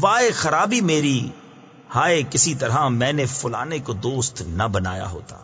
وائے خرابی میری۔ ہائے کسی طرح میں نے فلانے کو دوست نہ بنایا ہوتا۔